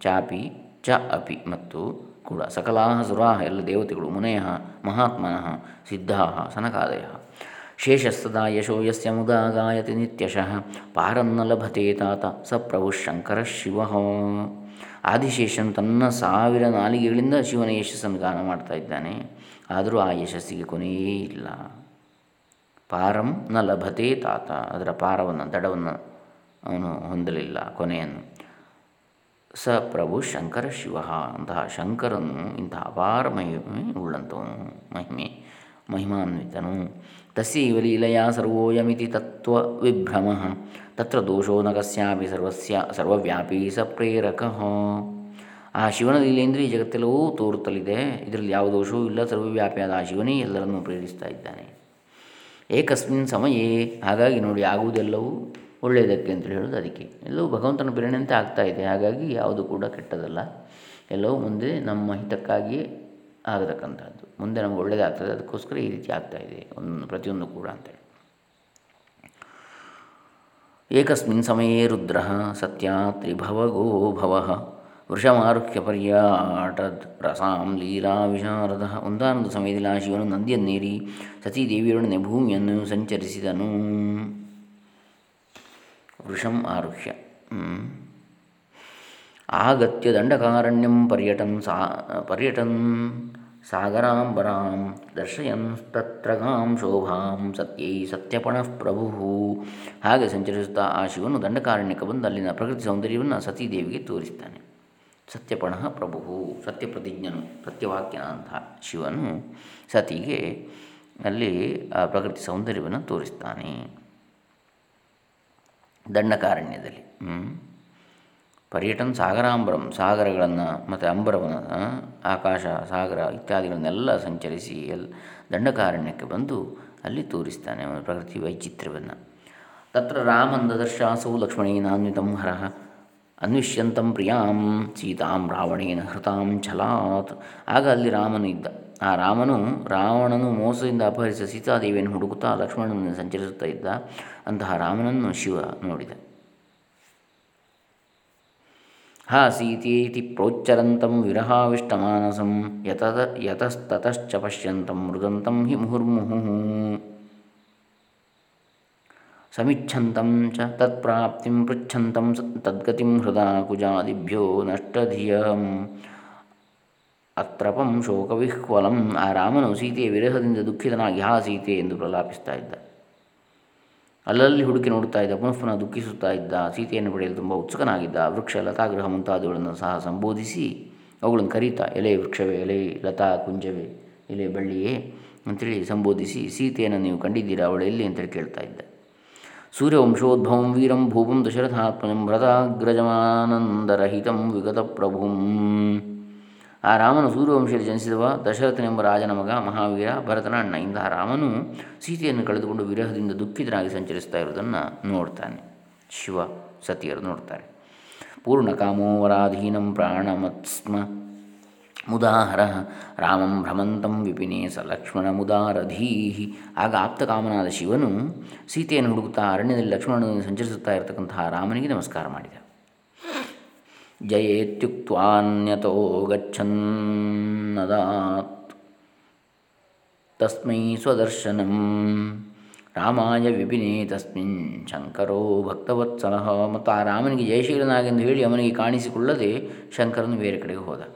ಚಾಪಿ ಚ ಅಪಿ ಮತ್ತು ಕೂಡ ಸಕಲಾ ಸುರಾಹ ಎಲ್ಲ ದೇವತೆಗಳು ಮುನಯ, ಮಹಾತ್ಮನಃ ಸಿದ್ಧಾ ಸನಕಾದಯ. ಶೇಷಸ್ತದಾ ಯಶೋ ಯಸ್ಯ ಮುದಾ ಗಾಯತಿ ನಿತ್ಯಶಃ. ಪಾರನ್ನ ಲಭತೆ ತಾತ ಸ ಪ್ರಭು ಶಂಕರ ಶಿವ. ಆದಿಶೇಷನ್ ತನ್ನ ಸಾವಿರ ನಾಲಿಗೆಗಳಿಂದ ಶಿವನ ಯಶಸ್ಸನ್ನು ಗಾನ ಮಾಡ್ತಾ ಇದ್ದಾನೆ. ಆದರೂ ಆ ಯಶಸ್ಸಿಗೆ ಕೊನೆಯೇ ಇಲ್ಲ. ಪಾರಂ ನ ಲಭತೆ ತಾತ ಅದರ ಪಾರವನ್ನು, ದಡವನ್ನು ಅವನು ಹೊಂದಲಿಲ್ಲ ಕೊನೆಯನ್ನು. ಸ ಪ್ರಭು ಶಂಕರ ಶಿವ ಅಂತಹ ಶಂಕರನು ಇಂತಹ ಅಪಾರ ಮಹಿಮೆ ಉಳ್ಳಂಥವನು ಮಹಿಮೆ, ಮಹಿಮಾನ್ವಿತನು. ತಸ್ಯೈವ ಲೀಲೆಯ ಸರ್ವೋಯಮಿತಿ ತತ್ವ ವಿಭ್ರಮ ತತ್ರ ದೋಷೋ ನ ಕಸ್ಯಾಪಿ ಸರ್ವಸ್ಯ ಸರ್ವವ್ಯಾಪಿ ಸ ಪ್ರೇರಕ ಆ ಶಿವನ ಲೀಲೆಯಿಂದ ಈ ಜಗತ್ತೆಲ್ಲವೂ ತೋರುತ್ತಲಿದೆ. ಇದರಲ್ಲಿ ಯಾವ ದೋಷವೂ ಇಲ್ಲ. ಸರ್ವವ್ಯಾಪಿಯಾದ ಆ ಶಿವನೇ ಎಲ್ಲರನ್ನೂ ಪ್ರೇರಿಸ್ತಾ ಇದ್ದಾನೆ. ಏಕಸ್ಮಿನ್ ಸಮಯೇ. ಹಾಗಾಗಿ ನೋಡಿ ಆಗುವುದೆಲ್ಲವೂ ಒಳ್ಳೆಯದಕ್ಕೆ ಅಂತೇಳಿ ಹೇಳೋದು ಅದಕ್ಕೆ. ಎಲ್ಲವೂ ಭಗವಂತನ ಪ್ರೇರಣೆಯಂತೆ ಆಗ್ತಾ ಇದೆ. ಹಾಗಾಗಿ ಯಾವುದು ಕೂಡ ಕೆಟ್ಟದಲ್ಲ. ಎಲ್ಲವೂ ಮುಂದೆ ನಮ್ಮ ಹಿತಕ್ಕಾಗಿಯೇ ಆಗತಕ್ಕಂಥದ್ದು. ಮುಂದೆ ನಮಗೆ ಒಳ್ಳೆಯದಾಗ್ತದೆ ಅದಕ್ಕೋಸ್ಕರ ಈ ರೀತಿ ಆಗ್ತಾ ಇದೆ ಒಂದು ಪ್ರತಿಯೊಂದು ಕೂಡ ಅಂತೇಳಿ. ಏಕಸ್ಮಿನ್ ಸಮಯೇ ರುದ್ರ ಸತ್ಯ ತ್ರಿಭವಗೋ ಭವ ವೃಷಮಾರುಖ್ಯ ಪರ್ಯಾಟದ್ ರಸಾಂ ಲೀಲಾ ವಿಶಾರದ ಒಂದಾನೊಂದು ಸಮಯದಲ್ಲಿ ಆ ಶಿವನು ನಂದಿಯನ್ನೇರಿ ಸತೀದೇವಿಯೊಡನೆ ಭೂಮಿಯನ್ನು ಸಂಚರಿಸಿದನು. ವೃಷಂ ಆರುಹ್ಯ ಆಗತ್ಯ ದಂಡಕಾರಣ್ಯಂ ಪರ್ಯಟನ್ ಸಾ, ಪರ್ಯಟನ್ ಸಾಗರಾಂಬರಾಂ ದರ್ಶಯನ್ ತತ್ರಗಾಂ ಶೋಭಾಂ ಸತ್ಯೈ ಸತ್ಯಪಣ ಪ್ರಭು. ಹಾಗೆ ಸಂಚರಿಸುತ್ತಾ ಆ ಶಿವನು ದಂಡಕಾರಣ್ಯಕ್ಕೆ ಬಂದು ಅಲ್ಲಿನ ಪ್ರಕೃತಿ ಸೌಂದರ್ಯವನ್ನು ಸತೀದೇವಿಗೆ ತೋರಿಸ್ತಾನೆ. ಸತ್ಯಪಣಃ ಪ್ರಭು, ಸತ್ಯಪ್ರತಿಜ್ಞನು ಸತ್ಯವಾಕ್ಯನಂತಹ ಶಿವನು ಸತಿಗೆ ಅಲ್ಲಿ ಆ ಪ್ರಕೃತಿ ಸೌಂದರ್ಯವನ್ನು ತೋರಿಸ್ತಾನೆ. ದಂಡಕಾರಣ್ಯದಲ್ಲಿ ಪರ್ಯಟನ ಸಾಗರಾಂಬರಂ, ಸಾಗರಗಳನ್ನು ಮತ್ತು ಅಂಬರವನ್ನು ಆಕಾಶ, ಸಾಗರ ಇತ್ಯಾದಿಗಳನ್ನೆಲ್ಲ ಸಂಚರಿಸಿ ಎಲ್, ದಂಡಕಾರಣ್ಯಕ್ಕೆ ಬಂದು ಅಲ್ಲಿ ತೋರಿಸ್ತಾನೆ ಅವನ ಪ್ರಕೃತಿ ವೈಚಿತ್ರ್ಯವನ್ನು. ತತ್ರ ಲಕ್ಷ್ಮಣೇನ ಲಕ್ಷ್ಮಣೇನಾನ್ವಿತಂ ಹರಃ, ಅನ್ವಿಷ್ಯಂತಂ ಪ್ರಿಯಾಂ ಸೀತಾಂ ರಾವಣೇನ ಹೃತಾಂ ಛಲಾತ್. ಆಗ ಅಲ್ಲಿ ರಾಮನು ಇದ್ದ. ಆ ರಾಮನು ರಾವಣನು ಮೋಸದಿಂದ ಅಪಹರಿಸಿದ ಸೀತಾದೇವಿಯನ್ನು ಹುಡುಕುತ್ತಾ ಲಕ್ಷ್ಮಣನನ್ನು ಸಂಚರಿಸುತ್ತಾ ಇದ್ದ ಅಂತಹ ರಾಮನನ್ನು ಶಿವ ನೋಡಿದ. ಹಾ ಸೀತೇತಿ ಪ್ರೋಚ್ಚರಂತಂ ವಿರಹಾವಿಷ್ಟಮಾನಸಂ ಯತದ ಯತಸ್ತತಶ್ಚ ಪಶ್ಯಂತಂ ಮೃದಂತಂ ಹಿ ಮುಹುರ್ಮುಹು ಸಮಿಚ್ಛಂತಂ ಚ ತತ್ಪ್ರಾಪ್ತಿಂ ಪೃಚ್ಛಂತಂ ತದ್ಗತಿಂ ಹೃದಾ ಕುಜಾದಿಭ್ಯೋ ನಷ್ಟಧಿಯಂ ಅತ್ರಪಂ ಶೋಕವಿಹ್ವಲಂ ಆ ರಾಮನು ಸೀತೆಯ ವಿರಹದಿಂದ ದುಃಖಿತನಾಗಿ ಹಾ ಸೀತೆ ಎಂದು ಪ್ರಲಾಪಿಸ್ತಾ ಇದ್ದ. ಅಲ್ಲಲ್ಲಿ ಹುಡುಕಿ ನೋಡುತ್ತಾ ಇದ್ದ ಪುನಃ ದುಃಖಿಸುತ್ತಾ ಇದ್ದ, ಸೀತೆಯನ್ನು ಪಡೆಯಲು ತುಂಬ ಉತ್ಸುಕನಾಗಿದ್ದ ವೃಕ್ಷ ಲತಾಗೃಹ ಮುಂತಾದವುಗಳನ್ನು ಸಹ ಸಂಬೋಧಿಸಿ ಅವುಗಳನ್ನು ಕರೀತಾ, ಎಲೆ ವೃಕ್ಷವೇ, ಎಲೆ ಲತಾ ಕುಂಜವೇ, ಎಲೆ ಬಳ್ಳಿಯೇ ಅಂತೇಳಿ ಸಂಬೋಧಿಸಿ ಸೀತೆಯನ್ನು ನೀವು ಕಂಡಿದ್ದೀರಾ, ಅವಳು ಎಲ್ಲಿ ಅಂತೇಳಿ ಕೇಳ್ತಾ ಇದ್ದ. ಸೂರ್ಯವಂಶೋದ್ಭವಂ ವೀರಂ ಭೂಪಂ ದಶರಥಾತ್ಮನಂ ವ್ರತಾಗ್ರಜಮಾನಂದರಹಿತಂ ವಿಗತ ಪ್ರಭುಂ ಆ ರಾಮನು ಸೂರ್ಯವಂಶದಲ್ಲಿ ಜನಿಸಿದವ ದಶರಥನೆಂಬ ರಾಜನ ಮಗ ಮಹಾವೀರ ಭರತನ ಅಣ್ಣ ಇಂತಹ ರಾಮನು ಸೀತೆಯನ್ನು ಕಳೆದುಕೊಂಡು ವಿರಹದಿಂದ ದುಃಖಿತನಾಗಿ ಸಂಚರಿಸ್ತಾ ಇರುವುದನ್ನು ನೋಡ್ತಾನೆ. ಶಿವ ಸತಿಯರು ನೋಡ್ತಾರೆ. ಪೂರ್ಣಕಾಮೋವರಾಧೀನಂ ಪ್ರಾಣಮತ್ಸ್ಮ. ಮುದಾಹರ ರಾಮಂ ಭ್ರಮಂತಂ ವಿಪಿನೇ ಸ ಲಕ್ಷ್ಮಣ ಮುದಾರಧೀಹಿ. ಆಗ ಆಪ್ತಕಾಮನಾದ ಶಿವನು ಸೀತೆಯನ್ನು ಹುಡುಕುತ್ತಾ ಅರಣ್ಯದಲ್ಲಿ ಲಕ್ಷ್ಮಣನನ್ನು ಸಂಚರಿಸುತ್ತಾ ಇರತಕ್ಕಂತಹ ರಾಮನಿಗೆ ನಮಸ್ಕಾರ ಮಾಡಿದ. ಜಯೇತ್ಯುಕ್ವಾನ್ಯತೋ ಗಚ್ಚನ್ನದಾತ್ ತಸ್ಮೈ ಸ್ವದರ್ಶನಂ ರಾಮಾಯ ವಿಪಿನೇ ತಸ್ಮಿನ್ ಶಂಕರೋ ಭಕ್ತವತ್ಸಲ ಮತ್ತು ಆ ರಾಮನಿಗೆ ಜಯಶೀಲನಾಗೆಂದು ಹೇಳಿ ಅವನಿಗೆ ಕಾಣಿಸಿಕೊಳ್ಳದೆ ಶಂಕರನು ಬೇರೆ ಕಡೆಗೆ ಹೋದ.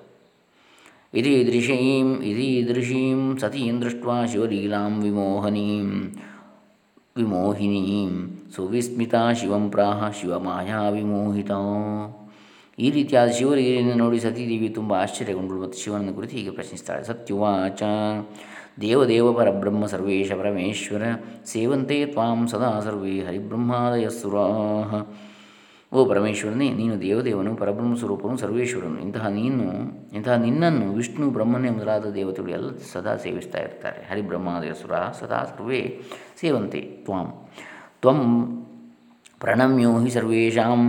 ಇದೀದೃಶೀಂ ಇದೀದೃಶೀಂ ಸತೀಂ ದೃಷ್ಟ ಶಿವಲೀಲಾಂ ವಿಮೋಹನೀಂ, ವಿಮೋಹಿನೀಂ, ಸುವಿಸ್ಮಿತ ಶಿವಂ ಪ್ರಾಹ ಶಿವಮಾಯಾ ವಿಮೋಹಿತ। ಈ ರೀತಿಯಾದ ಶಿವಲಿಗಿರಿಯನ್ನು ನೋಡಿ ಸತೀದೇವಿ ತುಂಬ ಆಶ್ಚರ್ಯಗೊಂಡಳು ಮತ್ತು ಶಿವನನ್ನು ಕುರಿತು ಹೀಗೆ ಪ್ರಶ್ನಿಸ್ತಾಳೆ, ಸತ್ಯುವಾಚ ದೇವದೇವ ಪರಬ್ರಹ್ಮ ಸರ್ವೇಶ ಪರಮೇಶ್ವರ, ಸೇವಂತೆ ತ್ವಾಂ ಸದಾ ಸರ್ವೇ ಹರಿಬ್ರಹ್ಮಾದಯ ಸುರಾಹ. ಓ ಪರಮೇಶ್ವರನೇ, ನೀನು ದೇವದೇವನು, ಪರಬ್ರಹ್ಮ ಸ್ವರೂಪನು, ಸರ್ವೇಶ್ವರನು, ಇಂತಹ ನೀನು, ಇಂತಹ ನಿನ್ನನ್ನು ವಿಷ್ಣು ಬ್ರಹ್ಮನೇ ಮೊದಲಾದ ದೇವತೆಗಳು ಎಲ್ಲ ಸದಾ ಸೇವಿಸ್ತಾ ಇರ್ತಾರೆ. ಹರಿಬ್ರಹ್ಮಾದಯ ಸುರ ಸದಾ ಸರ್ವೇ ಸೇವಂತೆ ತ್ವಾಂ. ತ್ವಂ ಪ್ರಣಮ್ಯೋ ಹಿ ಸರ್ವೇಷಾಂ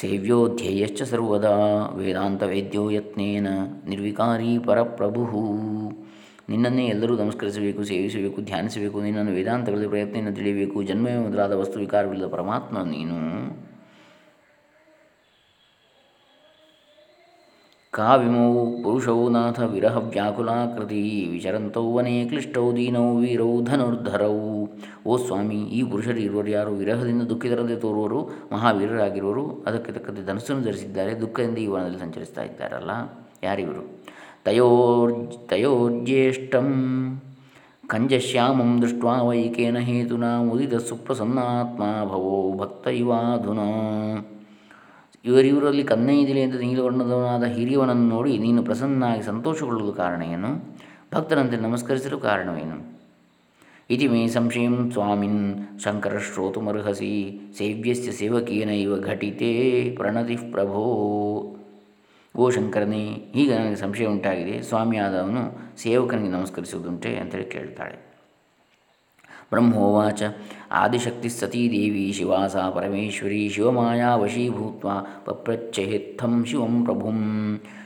ಸೇವ್ಯೋ ಧ್ಯೇಯಶ್ಚ ಸರ್ವದಾ ವೇದಾಂತ ವೇದ್ಯೋ ಯತ್ನೇನ ನಿರ್ವಿಕಾರಿ ಪರಪ್ರಭು. ನಿನ್ನನ್ನೇ ಎಲ್ಲರೂ ನಮಸ್ಕರಿಸಬೇಕು, ಸೇವಿಸಬೇಕು, ಧ್ಯಾನಿಸಬೇಕು, ನಿನ್ನನ್ನು ವೇದಾಂತಗಳಲ್ಲಿ ಪ್ರಯತ್ನ ತಿಳಿಯಬೇಕು, ಜನ್ಮವೇ ಮೊದಲಾದ ವಸ್ತು ವಿಕಾರವಿಲ್ಲದ ಪರಮಾತ್ಮ ನೀನು. ಕಾವಿಮೌ ಪುರುಷೌ ನಾಥ ವಿರಹ ವ್ಯಾಕುಲಾಕೃತಿ ವಿಚರಂತೌ ವನೇ ಕ್ಲಿಷ್ಟೌ ದೀನೌ ವೀರೌ ಧನುರ್ಧರೌ. ಓ ಸ್ವಾಮಿ, ಈ ಪುರುಷರು ಇರುವರು ಯಾರು? ವಿರಹದಿಂದ ದುಃಖಿತರಂತೆ ತೋರುವರು ಮಹಾವೀರರಾಗಿರುವರು ಅದಕ್ಕೆ ತಕ್ಕಂತೆ ಧನಸ್ಸನ್ನು ಧರಿಸಿದ್ದಾರೆ, ದುಃಖದಿಂದ ಈ ವನದಲ್ಲಿ ಸಂಚರಿಸ್ತಾ ಇದ್ದಾರಲ್ಲ? ಯಾರಿವರು? ತಯೋರ್ ತಯೋರ್ಜ್ಯೇಷ್ಠಂ ಕಂಜಶ್ಯಾಮಂ ದೃಷ್ಟ ವೈಕೇನ ಹೇತುನಾ ಮುದಿತ ಸುಪ್ರಸನ್ನಾತ್ಮ ಭವೋ ಭಕ್ತ ಇವಾಧುನಾ. ಇವರಿವರಲ್ಲಿ ಕನ್ನೈದಿಲೆ ಅಂತ ನೀಲವರ್ಣದವನಾದ ಹಿರಿಯವನನ್ನು ನೋಡಿ ನೀನು ಪ್ರಸನ್ನಾಗಿ ಸಂತೋಷಗೊಳ್ಳಲು ಕಾರಣ ಏನು? ಭಕ್ತರಂತೆ ನಮಸ್ಕರಿಸಲು ಕಾರಣವೇನು? ಇತಿ ಮೇ ಸಂಶಯಂ ಸ್ವಾಮಿನ್ ಶಂಕರ ಶ್ರೋತುಮರ್ಹಸಿ ಸೇವ್ಯಸ್ಯ ಸೇವಕೇನ ಇವ ಘಟಿತೇ ಪ್ರಣತಿ ಪ್ರಭೋ ಓ ಶಂಕರನೇ ಈಗ ನನಗೆ ಸಂಶಯ ಉಂಟಾಗಿದೆ. ಸ್ವಾಮಿಯಾದವನು ಸೇವಕನಿಗೆ ನಮಸ್ಕರಿಸುವುದುಂಟೆ ಅಂತೇಳಿ ಕೇಳ್ತಾಳೆ. ಬ್ರಹ್ಮೋವಾಚ, ಆದಿಶಕ್ತಿ ಸತೀ ದೇವಿ, ಶಿವಾಸ ಪರಮೇಶ್ವರಿ, ಶಿವಮಾಯಾ ವಶೀಭೂತ್ವ ಪಪ್ರಚ್ಛಹಿತ್ಥಂ ಶಿವಂ ಪ್ರಭುಂ.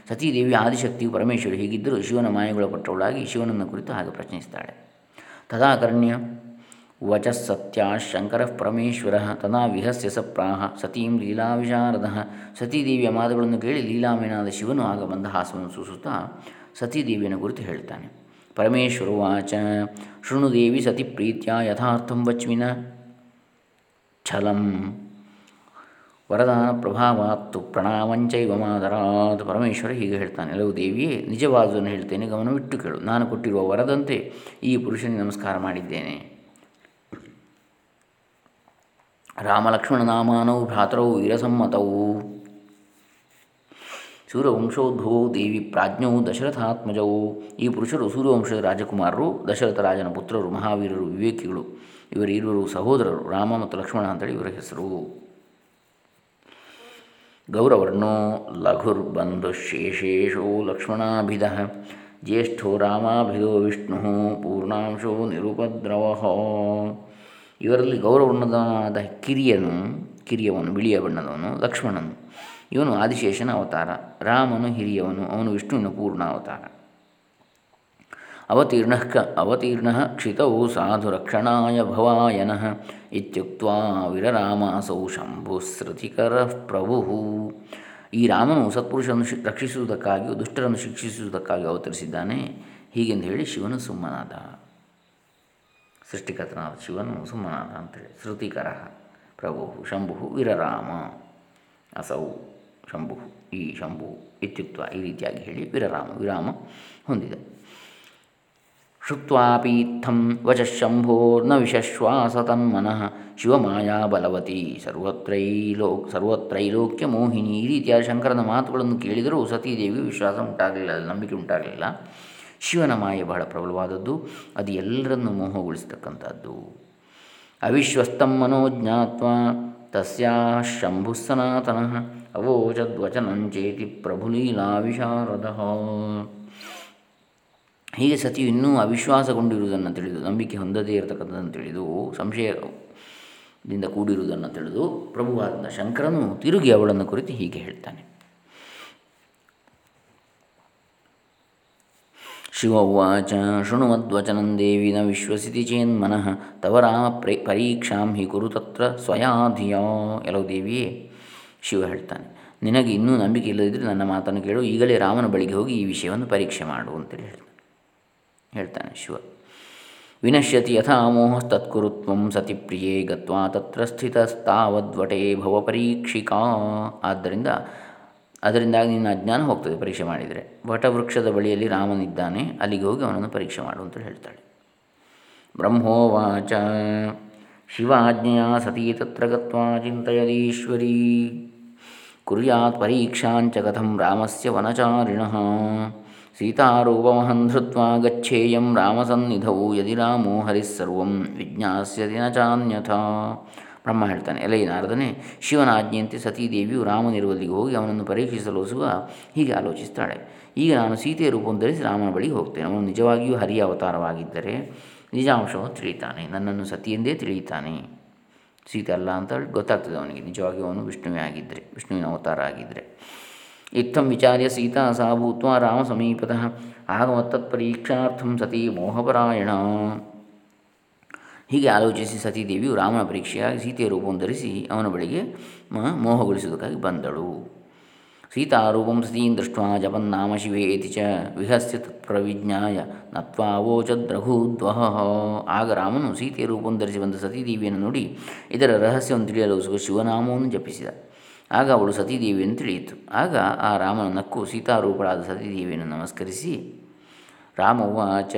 ಸತೀದೇವಿ ಆದಿಶಕ್ತಿಯು ಪರಮೇಶ್ವರಿ, ಹೀಗಿದ್ದರೂ ಶಿವನ ಮಾಯೆಗೊಳಪಟ್ಟವಳಾಗಿ ಶಿವನನ್ನು ಕುರಿತು ಹಾಗೆ ಪ್ರಶ್ನಿಸ್ತಾಳೆ. ತದಾಕರ್ಣ್ಯ ವಚಸ್ಸತ್ಯ ಶಂಕರ ಪರಮೇಶ್ವರ ತದಾ ವಿಹಸ್ಯ ಸಪ್ರಾಹ ಸತೀಂ ಲೀಲಾವಿಶಾರದ ಸತೀದೇವಿಯ ಮಾತುಗಳನ್ನು ಕೇಳಿ ಲೀಲಾಮೇನಾದ ಶಿವನು ಆಗ ಬಂದ ಹಾಸವನ್ನು ಸೂಸುತ್ತಾ ಸತೀದೇವಿಯನ್ನು ಕುರಿತು ಹೇಳ್ತಾನೆ ಪರಮೇಶ್ವರುವಾಚ ಶೃಣುದೇವಿ ಸತಿ ಪ್ರೀತ್ಯ ಯಥಾರ್ಥಂ ವಚ್ಮಿನ ಛಲಂ. ವರದಾನ ಪ್ರಭಾವಾತ್ತು ಪ್ರಣಾಮಂಚೈವ ಮಾದರಾತ್ ಪರಮೇಶ್ವರ ಹೀಗೆ ಹೇಳ್ತಾನೆ ಎಲ್ಲವೂ ದೇವಿಯೇ ನಿಜವಾದುದನ್ನು ಹೇಳ್ತೇನೆ, ಗಮನವಿಟ್ಟು ಕೇಳು. ನಾನು ಕೊಟ್ಟಿರುವ ವರದಂತೆ ಈ ಪುರುಷನಿಗೆ ನಮಸ್ಕಾರ ಮಾಡಿದ್ದೇನೆ. ರಾಮಲಕ್ಷ್ಮಣ ನಾಮಾನೌ ಭ್ರಾತರೌ ವೀರಸಮ್ಮತವು ಸೂರ್ಯವಂಶೋದ್ಭವೋ ದೇವಿ ಪ್ರಾಜ್ಞವು ದಶರಥಾತ್ಮಜವು ಈ ಪುರುಷರು ಸೂರ್ಯವಂಶದ ರಾಜಕುಮಾರರು, ದಶರಥ ರಾಜನ ಪುತ್ರರು, ಮಹಾವೀರರು, ವಿವೇಕಿಗಳು. ಇವರಿರುವರು ಸಹೋದರರು ರಾಮ ಮತ್ತು ಲಕ್ಷ್ಮಣ ಅಂತೇಳಿ ಇವರ ಹೆಸರು. ಗೌರವರ್ಣೋ ಲಘುರ್ಬಂಧುಶೇಷೇಷೋ ಲಕ್ಷ್ಮಣಾಭಿಧ, ಜ್ಯೇಷ್ಠೋ ರಾಮಾಭಿಧೋ ವಿಷ್ಣು ಪೂರ್ಣಾಂಶೋ ನಿರುಪದ್ರವ. ಇವರಲ್ಲಿ ಗೌರವರ್ಣದನಾದ ಕಿರಿಯನು, ಕಿರಿಯವನು, ಬಿಳಿಯ ಬಣ್ಣದವನು ಲಕ್ಷ್ಮಣನು. ಇವನು ಆದಿಶೇಷನ ಅವತಾರ, ರಾಮನು ಹಿರಿಯವನು, ಅವನು ವಿಷ್ಣುವಿನ ಪೂರ್ಣ ಅವತಾರ. ಅವತೀರ್ಣ ಕ ಅವತೀರ್ಣ ಕ್ಷಿತೌ ಸಾಧು ರಕ್ಷಣಾಯ ಭವಾಯನಃ ಇತ್ಯುಕ್ತ ವಿರರಾಮಾಸೌ ಶಂಭುಸೃತಿಕರ ಪ್ರಭು ಈ ರಾಮನು ಸತ್ಪುರುಷರನ್ನು ಶಿ ರಕ್ಷಿಸುವುದಕ್ಕಾಗಿಯೂ, ದುಷ್ಟರನ್ನು ಶಿಕ್ಷಿಸುವುದಕ್ಕಾಗಿ ಅವತರಿಸಿದ್ದಾನೆ. ಹೀಗೆಂದು ಹೇಳಿ ಶಿವನು ಸುಮ್ಮನಾದ. ಸೃಷ್ಟಿಕರ್ತನಾದ ಶಿವನು ಸುಮ್ಮನಾದ ಅಂತೇಳಿ. ಶ್ರುತಿಕರ ಪ್ರಭು, ಶಂಭು, ವಿರರಾಮ ಅಸೌ ಶಂಭು, ಈ ಶಂಭು ಇತ್ಯುಕ್ತ ಈ ರೀತಿಯಾಗಿ ಹೇಳಿ ವಿರರಾಮ, ವಿರಾಮ ಹೊಂದಿದೆ. ಶುತ್ವಾಪೀತ್ಥಂ ವಚಃಶಂಭೋರ್ನ ಮನಃ ತನ್ಮನಃ ಶಿವಮಾಯಾ ಬಲವತಿ. ಸರ್ವತ್ರೈಲೋ ಸರ್ವತ್ರೈಲೋಕ್ಯ ಮೋಹಿನಿ ಈ ರೀತಿಯಾದ ಶಂಕರನ ಮಾತುಗಳನ್ನು ಕೇಳಿದರೂ ಸತೀದೇವಿಗೆ ವಿಶ್ವಾಸ ಉಂಟಾಗಲಿಲ್ಲ, ನಂಬಿಕೆ ಉಂಟಾಗಲಿಲ್ಲ. ಶಿವನ ಮಾಯೆ ಬಹಳ ಪ್ರಬಲವಾದದ್ದು, ಅದು ಎಲ್ಲರನ್ನು ಮೋಹಗೊಳಿಸತಕ್ಕಂಥದ್ದು. ಅವಿಶ್ವಸ್ತಂ ಮನೋಜ್ಞಾತ್ವ ತಸ್ಯಾ ಶಂಭು ಸನಾತನಃ ಅವೋಚದ್ವಚನಂಚೇತಿ ಪ್ರಭುಲೀಲಾ ವಿಶಾರದ ಹೀಗೆ ಸತಿಯು ಇನ್ನೂ ಅವಿಶ್ವಾಸಗೊಂಡಿರುವುದನ್ನು ತಿಳಿದು, ನಂಬಿಕೆ ಹೊಂದದೇ ಇರತಕ್ಕಂಥದ್ದನ್ನು ತಿಳಿದು, ಸಂಶಯದಿಂದ ಕೂಡಿರುವುದನ್ನು ತಿಳಿದು, ಪ್ರಭುವಾದ ಶಂಕರನು ತಿರುಗಿ ಅವಳನ್ನು ಕುರಿತು ಹೀಗೆ ಹೇಳ್ತಾನೆ. ಶಿವ ಉಚ ಶೃಣುಮದ್ವಚನಂ ದೇವಿ ನ ವಿಶ್ವಸಿತಿ ಚೇನ್ಮನಃ ತವ ಪ್ರೇ, ಪರೀಕ್ಷಾಂ ಹಿ ಕುರು ತತ್ರ ಸ್ವಯಾಧಿಯ ಎಲ್ಲೋ ದೇವಿಯೇ, ಶಿವ ಹೇಳ್ತಾನೆ. ನಿನಗೆ ಇನ್ನೂ ನಂಬಿಕೆ ಇಲ್ಲದಿದ್ದರೆ ನನ್ನ ಮಾತನ್ನು ಕೇಳು, ಈಗಲೇ ರಾಮನ ಬಳಿಗೆ ಹೋಗಿ ಈ ವಿಷಯವನ್ನು ಪರೀಕ್ಷೆ ಮಾಡು ಅಂತೇಳಿ ಹೇಳ್ತಾನೆ. ಹೇಳ್ತಾನೆ ಶಿವ. ವಿನಶ್ಯತಿ ಯಥಾ ಮೋಹಸ್ತತ್ಕುರುತ್ವಂ ಸತಿ ಪ್ರಿಯೇ ಗತ್ವಾ ತತ್ರ ಸ್ಥಿತಸ್ತಾವದ್ವಟೇ ಭವಪರೀಕ್ಷಿಕಾ. ಆದ್ದರಿಂದ, ಅದರಿಂದಾಗಿ ನಿನ್ನ ಅಜ್ಞಾನ ಹೋಗ್ತದೆ ಪರೀಕ್ಷೆ ಮಾಡಿದರೆ. ವಟವೃಕ್ಷದ ಬಳಿಯಲ್ಲಿ ರಾಮನಿದ್ದಾನೆ ಅಲ್ಲಿಗೆ ಹೋಗಿ ಅವನನ್ನು ಪರೀಕ್ಷೆ ಮಾಡು ಅಂತ ಹೇಳ್ತಾಳೆ. ಬ್ರಹ್ಮೋವಾಚ. ಶಿವಾಜ್ಞೆಯ ಸತಿ ತತ್ರ ಗತ್ವಾ ಚಿಂತೆಯದೀಶ್ವರೀ. ಕುರ್ಯಾತ್ ಪರೀಕ್ಷಾಂಚ ಕಥಂ ರಾಮಸ್ಯ ವನಚಾರಿಣ. ಸೀತಾರೂಪಮಹಂ ಧೃತ್ವಾ ಗಚ್ಚೇಯಂ ರಾಮಸನ್ನಿಧೌ ಯದಿ ರಾಮೋ ಹರಿಸ್ಸರ್ವಂ ವಿಜ್ಞಾಸ್ಯತಿ ನ ಚಾನ್ಯಥಾ ಬ್ರಹ್ಮ ಹೇಳ್ತಾನೆ, ಎಲೆ ನಾರದನೆ ಶಿವನ ಆಜ್ಞೆಯಂತೆ ಸತೀದೇವಿಯು ರಾಮನಿರುವಲ್ಲಿಗೆ ಹೋಗಿ ಅವನನ್ನು ಪರೀಕ್ಷಿಸಲು ಸುವ ಹೀಗೆ ಆಲೋಚಿಸ್ತಾಳೆ. ಈಗ ನಾನು ಸೀತೆಯ ರೂಪವನ್ನು ಧರಿಸಿ ರಾಮನ ಬಳಿ ಹೋಗ್ತೇನೆ. ಅವನು ನಿಜವಾಗಿಯೂ ಹರಿಯ ಅವತಾರವಾಗಿದ್ದರೆ ನಿಜಾಂಶವನ್ನು ತಿಳಿಯುತ್ತಾನೆ, ನನ್ನನ್ನು ಸತಿಯೆಂದೇ ತಿಳಿಯುತ್ತಾನೆ. ಸೀತೆ ಅಲ್ಲ ಅಂತ ಗೊತ್ತಾಗ್ತದೆ ಅವನಿಗೆ. ನಿಜವಾಗಿಯೂ ಅವನು ವಿಷ್ಣುವೇ ಆಗಿದ್ದರೆ, ವಿಷ್ಣುವಿನ ಅವತಾರ ಆಗಿದ್ದರೆ. ಇತ್ತಂ ವಿಚಾರ್ಯ ಸೀತಾ ಸಾ ಭೂತ್ವ ರಾಮ ಸಮೀಪತಃ. ಆಗಮತ್ತತ್ಪರೀಕ್ಷಾರ್ಥಂ ಸತಿ ಮೋಹಪರಾಯಣ. ಹೀಗೆ ಆಲೋಚಿಸಿ ಸತೀದೇವಿಯು ರಾಮನ ಪರೀಕ್ಷೆಯಾಗಿ ಸೀತೆಯ ರೂಪವನ್ನು ಧರಿಸಿ ಅವನ ಬಳಿಗೆ ಮೋಹಗೊಳಿಸುವುದಕ್ಕಾಗಿ ಬಂದಳು. ಸೀತಾರೂಪಂ ಸತೀಂ ದೃಷ್ಟ ಜಪನ್ನಾಮ ಶಿವೇತಿ ಚ ವಿಹಸ್ಯ ತತ್ಪ್ರವಿಜ್ಞಾಯ ನತ್ವಾವೋಚದ್ರಘೂದ್ವಹ ಆಗ ರಾಮನು ಸೀತೆಯ ರೂಪವನ್ನು ಧರಿಸಿ ಬಂದ ಸತೀದೇವಿಯನ್ನು ನೋಡಿ ಇದರ ರಹಸ್ಯವನ್ನು ತಿಳಿಯಲು ಶಿವನಾಮವನ್ನು ಜಪಿಸಿದ. ಆಗ ಅವಳು ಸತೀದೇವಿಯನ್ನು ತಿಳಿಯಿತು. ಆಗ ಆ ರಾಮನ ನಕ್ಕು ಸೀತಾರೂಪಳಾದ ಸತೀದೇವಿಯನ್ನು ನಮಸ್ಕರಿಸಿ ರಾಮವಾಚ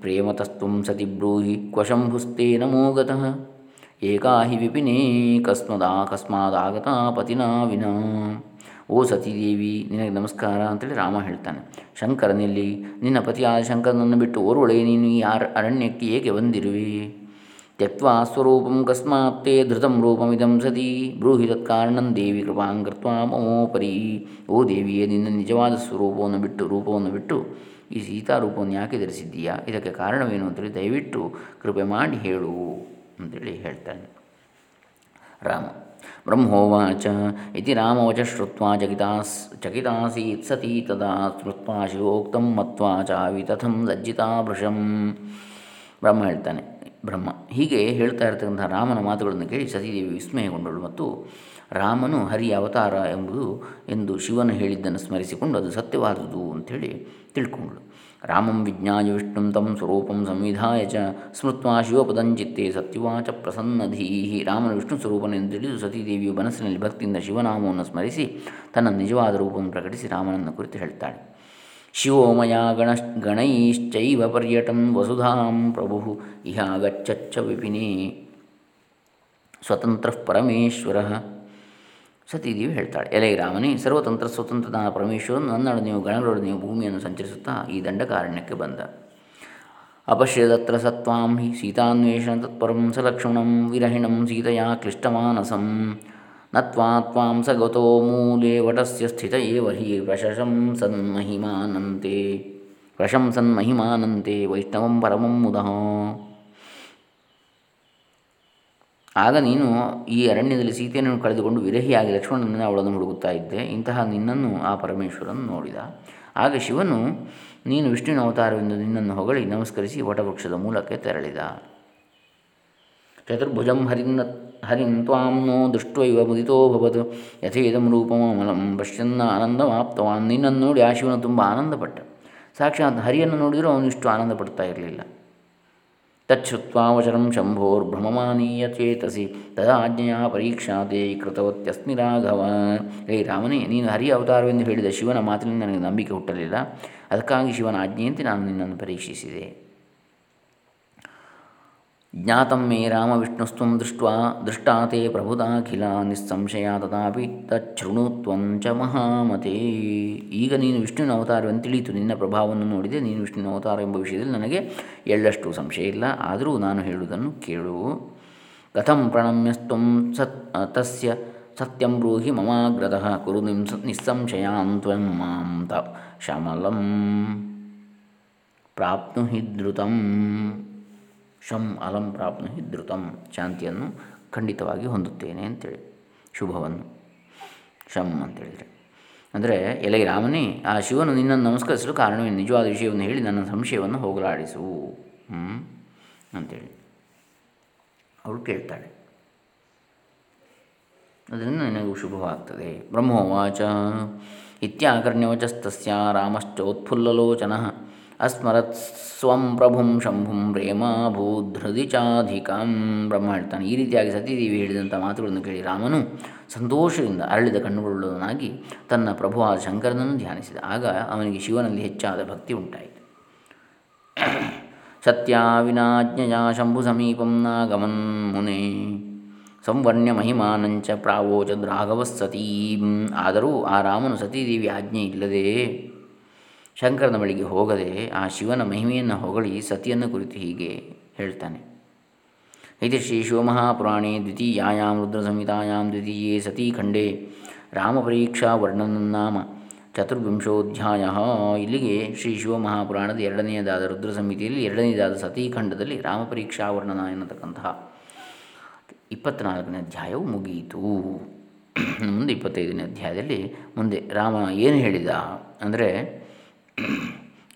ಪ್ರೇಮತಸ್ತ್ವಂ ಸತಿ ಬ್ರೂಹಿ ಕ್ವಶಂಭುಸ್ತೆ ನಮೋಗತಃ ಏಕಾ ಹಿ ವಿಪಿನೇ ಕಸ್ಮದಾ ಕಸ್ಮಾದಾಗತ ಪತಿನಾ ವಿನಾ. ಓ ಸತೀದೇವಿ, ನಿನಗೆ ನಮಸ್ಕಾರ ಅಂತೇಳಿ ರಾಮ ಹೇಳ್ತಾನೆ. ಶಂಕರನಲ್ಲಿ, ನಿನ್ನ ಪತಿಯಾದ ಶಂಕರನನ್ನು ಬಿಟ್ಟು ಓರ್ವಳೆ ನೀನು ಈ ಅರಣ್ಯಕ್ಕೆ ಏಕೆ ಬಂದಿರುವೆ? ಸ್ವರೂಪಂ ಕಸ್ಮಾತ್ತೇ ಧೃತಂ ರೂಪಮಿದಂ ಸತಿ ಬ್ರೂಹಿ ತತ್ಕಾರಣಂ ದೇವಿ ಕೃಪಾಂಕೃತ್ವ ಮಮೋಪರಿ ಓ ದೇವಿಯೇ ನಿನ್ನ ನಿಜವಾದ ಸ್ವರೂಪವನ್ನು ಬಿಟ್ಟು ರೂಪವನ್ನು ಬಿಟ್ಟು ಈ ಸೀತಾ ರೂಪವನ್ನು ಯಾಕೆ ಧರಿಸಿದ್ದೀಯಾ? ಇದಕ್ಕೆ ಕಾರಣವೇನು ಅಂತೇಳಿ ದಯವಿಟ್ಟು ಕೃಪೆ ಮಾಡಿ ಹೇಳು ಅಂತೇಳಿ ಹೇಳ್ತಾನೆ. ರಾಮ, ಬ್ರಹ್ಮೋವಾಚ, ಇತಿ ರಾಮವಚ ಶ್ರುತ್ವಾ ಚಕಿತಾಸ್ ಚಕಿತಾಸೀತ್ ಸತಿ ತದಾ ಸ್ಮೃತ್ವಾ ಶಿವೋಕ್ತಂ ಮತ್ವಾ ಚಾವಿ ತಥಂ ಲಜ್ಜಿತಾ ಭೃಶಂ ಬ್ರಹ್ಮ ಹೇಳ್ತಾನೆ ಬ್ರಹ್ಮ. ಹೀಗೆ ಹೇಳ್ತಾ ಇರತಕ್ಕಂತಹ ರಾಮನ ಮಾತುಗಳನ್ನು ಕೇಳಿ ಸತೀದೇವಿ ವಿಸ್ಮಯಗೊಂಡಳು ಮತ್ತು ರಾಮನು ಹರಿಯ ಅವತಾರ ಎಂಬುದು ಎಂದು ಶಿವನು ಹೇಳಿದ್ದನ್ನು ಸ್ಮರಿಸಿಕೊಂಡು ಅದು ಸತ್ಯವಾದುದು ಅಂಥೇಳಿ ತಿಳ್ಕೊಂಡಳು. ರಾಮಂ ವಿಜ್ಞಾಯ ವಿಷ್ಣು ತಂ ಸ್ವರೂಪಂ ಸಂವಿಧಾಯ ಚ ಸ್ಮೃತ್ವಾ ಶಿವಪದಂಚಿತ್ತೆ ಸತ್ಯವಾಚ ಪ್ರಸನ್ನಧೀಹಿ. ರಾಮನ ವಿಷ್ಣು ಸ್ವರೂಪನೆಂದು ತಿಳಿದು ಸತೀದೇವಿಯು ಮನಸ್ಸಿನಲ್ಲಿ ಭಕ್ತಿಯಿಂದ ಶಿವನಾಮವನ್ನು ಸ್ಮರಿಸಿ ತನ್ನ ನಿಜವಾದ ರೂಪವನ್ನು ಪ್ರಕಟಿಸಿ ರಾಮನನ್ನು ಕುರಿತು ಹೇಳ್ತಾಳೆ. ಶಿವೋಮಯ ಗಣ ಗಣೈಶ್ಚೈವ ಪರ್ಯಟನ್ ವಸುಧಾಂ ಪ್ರಭು ಇಹಾಗಚ್ಚಚ್ಚ ವಿಪಿನೇ. ಸ್ವತಂತ್ರ ಪರಮೇಶ್ವರ. ಸತೀದೇವಿ ಹೇಳ್ತಾಳೆ, ಎಲೈ ರಾಮನೇ, ಸರ್ವತಂತ್ರ ಸ್ವತಂತ್ರನಾದ ಪರಮೇಶ್ವರನು ನನ್ನೊಡನೆ ನೀವು ಗಣಗಳೊಡನೆ ನೀವು ಭೂಮಿಯನ್ನು ಸಂಚರಿಸುತ್ತಾ ಈ ದಂಡಕಾರಣ್ಯಕ್ಕೆ ಬಂದ. ಅಪಶ್ಯದತ್ರ ಸತ್ವಾಂ ಹಿ ಸೀತಾನ್ವೇಷಣ ತತ್ಪರಂ ಸಲಕ್ಷ್ಮಣಂ ವಿರಹಿಣಂ ಸೀತೆಯ ಕ್ಲಿಷ್ಟಮಾನಸಂ. ಸ ಗತೋ ಮೂಲೆ ವಟಸ್ಯ ಸ್ಥಿತ ಏವ ಹಿ ಪ್ರಶಂಸನ್ಮಹಿಮಾನಂತೆ ಪ್ರಶಂಸನ್ಮಹಿಮಾನಂತೆ ವೈಷ್ಣವಂ ಪರಮಂ ಮುದಃ ಆಗ ನೀನು ಈ ಅರಣ್ಯದಲ್ಲಿ ಸೀತೆಯನ್ನು ಕಳೆದುಕೊಂಡು ವಿರಹಿಯಾಗಿ ಲಕ್ಷ್ಮಣನನ್ನು ಅವಳನ್ನು ಹುಡುಕುತ್ತಾ ಇದ್ದೆ. ಇಂತಹ ನಿನ್ನನ್ನು ಆ ಪರಮೇಶ್ವರನ್ನು ನೋಡಿದ. ಆಗ ಶಿವನು, ನೀನು ವಿಷ್ಣುವಿನ ಅವತಾರವೆಂದು ನಿನ್ನನ್ನು ಹೊಗಳಿ ನಮಸ್ಕರಿಸಿ ವಟವೃಕ್ಷದ ಮೂಲಕ್ಕೆ ತೆರಳಿದ. ಚತುರ್ಭುಜಂ ಹರಿನ್ನ ಹರಿಂ ತ್ವಾಂ ನೋ ದೃಷ್ಟೈವ ಮುದಿತೋಭವತ್ ಯಥೇದಂ ರೂಪಮಲಂ ಪಶ್ಯನ್ನ ಆನಂದಮಾಪ್ತವಾನ್. ನಿನ್ನನ್ನು ನೋಡಿ ಆ ಶಿವನು ತುಂಬ ಆನಂದಪಟ್ಟ. ಸಾಕ್ಷಾತ್ ಹರಿಯನ್ನು ನೋಡಿದರೂ ಅವನು ಇಷ್ಟು ಆನಂದ ಪಡ್ತಾ ಇರಲಿಲ್ಲ ತಚ್ಛ್ರುತ್ವಾವಚರಂ ಶಂಭೋರ್ಭ್ರಮಮಾನೀಯ ಚೇತಸಿ. ತದಾಜ್ಞೆಯ ಪರೀಕ್ಷಾತೆ ಕೃತವತ್ಯಸ್ಮಿ ರಾಘವ. ಏ ರಾಮನೇ, ನೀನು ಹರಿಯ ಅವತಾರವೆಂದು ಹೇಳಿದ ಶಿವನ ಮಾತಿನಿಂದ ನನಗೆ ನಂಬಿಕೆ ಹುಟ್ಟಲಿಲ್ಲ. ಅದಕ್ಕಾಗಿ ಶಿವನ ಆಜ್ಞೆಯಂತೆ ನಾನು ನಿನ್ನನ್ನು ಪರೀಕ್ಷಿಸಿದೆ. ಜ್ಞಾತಂ ಮೇ ರಾಮ ವಿಷ್ಣುಸ್ತ್ವಂ ದೃಷ್ಟ ದೃಷ್ಟಾತೆ ಪ್ರಭುತಾಖಿಲ ನಿಸ್ಸಂಶಯ ತಥಾಪಿ ತಚ್ಛೃಣುತ್ವಂಚ ಮಹಾಮತೆ ಈಗ ನೀನು ವಿಷ್ಣುವಿನ ಅವತಾರವನ್ನು ತಿಳಿಯಿತು. ನಿನ್ನ ಪ್ರಭಾವವನ್ನು ನೋಡಿದೆ. ನೀನು ವಿಷ್ಣುವಿನ ಅವತಾರ ಎಂಬ ವಿಷಯದಲ್ಲಿ ನನಗೆ ಎಳ್ಳಷ್ಟು ಸಂಶಯ ಇಲ್ಲ. ಆದರೂ ನಾನು ಹೇಳುವುದನ್ನು ಕೇಳು. ಕಥಂ ಪ್ರಣಮ್ಯಸ್ತ್ವಂ ಸತ್ ತಸ್ಯ ಸತ್ಯಂ ಬ್ರೂಹಿ ಮಮಾಗ್ರತಃ ಕುರು ನಿಂಸ ನಿಸ್ಸಂಶಯಾಂತ್ವಂ ಮಾಂ ತ, ಶಮಲಂ ಪ್ರಾಪ್ನುಹಿ ಧೃತಂ ಶಂ ಅಲಂ ಪ್ರಾಪ್ನುಹಿ ಧೃತಂ ಶಾಂತಿಯನ್ನು ಖಂಡಿತವಾಗಿ ಹೊಂದುತ್ತೇನೆ ಅಂತೇಳಿ. ಶುಭವನ್ನು. ಶಂ ಅಂತೇಳಿದರೆ. ಅಂದರೆ ಎಲೆ ರಾಮನೇ, ಆ ಶಿವನು ನಿನ್ನನ್ನು ನಮಸ್ಕರಿಸಲು ಕಾರಣವೇ ನಿಜವಾದ ವಿಷಯವನ್ನು ಹೇಳಿ ನನ್ನ ಸಂಶಯವನ್ನು ಹೋಗಲಾಡಿಸು. ಅಂತೇಳಿ. ಅವಳು ಕೇಳ್ತಾಳೆ. ಅದರಿಂದ ನಿನಗೂ ಶುಭವಾಗ್ತದೆ. ಬ್ರಹ್ಮೋವಾಚ. ಇತ್ಯಾಕರ್ಣ್ಯವಚಸ್ತಸ್ಯ ರಾಮಶ್ಚೋತ್ಫುಲ್ಲಲೋಚನ ಅಸ್ಮರತ್ ಸ್ವಂ ಪ್ರಭುಂ ಶಂಭುಂ ಪ್ರೇಮಾಭೂಧೃದಿ ಚಾಧಿಕಂ ಬ್ರಹ್ಮ ಹೇಳ್ತಾನೆ ಈ ರೀತಿಯಾಗಿ ಸತೀದೇವಿ ಹೇಳಿದಂಥ ಮಾತುಗಳನ್ನು ಕೇಳಿ ರಾಮನು ಸಂತೋಷದಿಂದ ಅರಳಿದ ಕಣ್ಣುಗೊಳ್ಳುವನಾಗಿ ತನ್ನ ಪ್ರಭುವಾದ ಶಂಕರನನ್ನು ಧ್ಯಾನಿಸಿದ. ಆಗ ಅವನಿಗೆ ಶಿವನಲ್ಲಿ ಹೆಚ್ಚಾದ ಭಕ್ತಿ ಉಂಟಾಯಿತು. ಸತ್ಯಾವಿನಾಜ್ಞೆಯ ಶಂಭು ಸಮೀಪಂ ನಾಗಮನ್ ಮುನೆ. ಸಂವರ್ಣ್ಯ ಮಹಿಮಾನಂಚ ಪ್ರಾವೋಚ ರಾಘವ ಸತೀಂ ಆದರೂ ಆ ರಾಮನು ಸತೀದೇವಿ ಆಜ್ಞೆ ಇಲ್ಲದೆ ಶಂಕರನ ಬಳಿಗೆ ಹೋಗದೆ ಆ ಶಿವನ ಮಹಿಮೆಯನ್ನು ಹೊಗಳಿ ಸತಿಯನ್ನು ಕುರಿತು ಹೀಗೆ ಹೇಳ್ತಾನೆ. ಇದು ಶ್ರೀ ಶಿವಮಹಾಪುರಾಣೇ ದ್ವಿತೀಯಾಂ ರುದ್ರಸಂಹಿತಾಂ ದ್ವಿತೀಯೇ ಸತೀಖಂಡೇ ರಾಮಪರೀಕ್ಷಾ ವರ್ಣನನ್ನಾಮ ಚತುರ್ವಿಂಶೋಧ್ಯಾಯ. ಇಲ್ಲಿಗೆ ಶ್ರೀ ಶಿವಮಹಾಪುರಾಣದ ಎರಡನೆಯದಾದ ರುದ್ರ ಸಂಹಿತೆಯಲ್ಲಿ ಎರಡನೆಯದಾದ ಸತೀಖಂಡದಲ್ಲಿ ರಾಮಪರೀಕ್ಷಾ ವರ್ಣನ ಎನ್ನತಕ್ಕಂತಹ ಇಪ್ಪತ್ತ್ನಾಲ್ಕನೇ ಅಧ್ಯಾಯವು ಮುಗಿಯಿತು ಮುಂದೆ ಇಪ್ಪತ್ತೈದನೇ ಅಧ್ಯಾಯದಲ್ಲಿ ಮುಂದೆ ರಾಮ ಏನು ಹೇಳಿದ? ಅಂದರೆ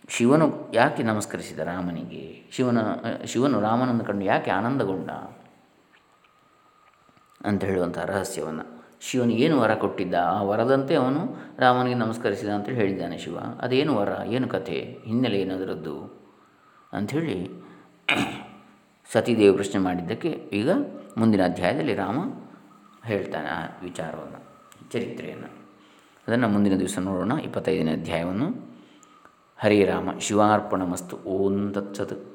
ಶಿವನು ಯಾಕೆ ನಮಸ್ಕರಿಸಿದ ರಾಮನಿಗೆ? ಶಿವನ, ಶಿವನು ರಾಮನನ್ನು ಕಂಡು ಯಾಕೆ ಆನಂದಗೊಂಡ? ಅಂತ ಹೇಳುವಂಥ ರಹಸ್ಯವನ್ನು. ಶಿವನು ಏನು ವರ ಕೊಟ್ಟಿದ್ದ? ಆ ವರದಂತೆ ಅವನು ರಾಮನಿಗೆ ನಮಸ್ಕರಿಸಿದ ಅಂತೇಳಿ ಹೇಳಿದ್ದಾನೆ ಶಿವ. ಅದೇನು ವರ? ಏನು ಕಥೆ? ಹಿನ್ನೆಲೆ ಏನದರದ್ದು? ಅಂಥೇಳಿ ಸತೀದೇವಿ ಪ್ರಶ್ನೆ ಮಾಡಿದ್ದಕ್ಕೆ ಈಗ ಮುಂದಿನ ಅಧ್ಯಾಯದಲ್ಲಿ ರಾಮ ಹೇಳ್ತಾನೆ ಆ ವಿಚಾರವನ್ನು, ಚರಿತ್ರೆಯನ್ನು. ಅದನ್ನು ಮುಂದಿನ ದಿವಸ ನೋಡೋಣ. ಇಪ್ಪತ್ತೈದನೇ ಅಧ್ಯಾಯವನ್ನು ಹರೇ ರಾಮ ಶಿವಾರ್ಪಣ ಮಸ್ತು ಓಂ ತತ್ಸತ್.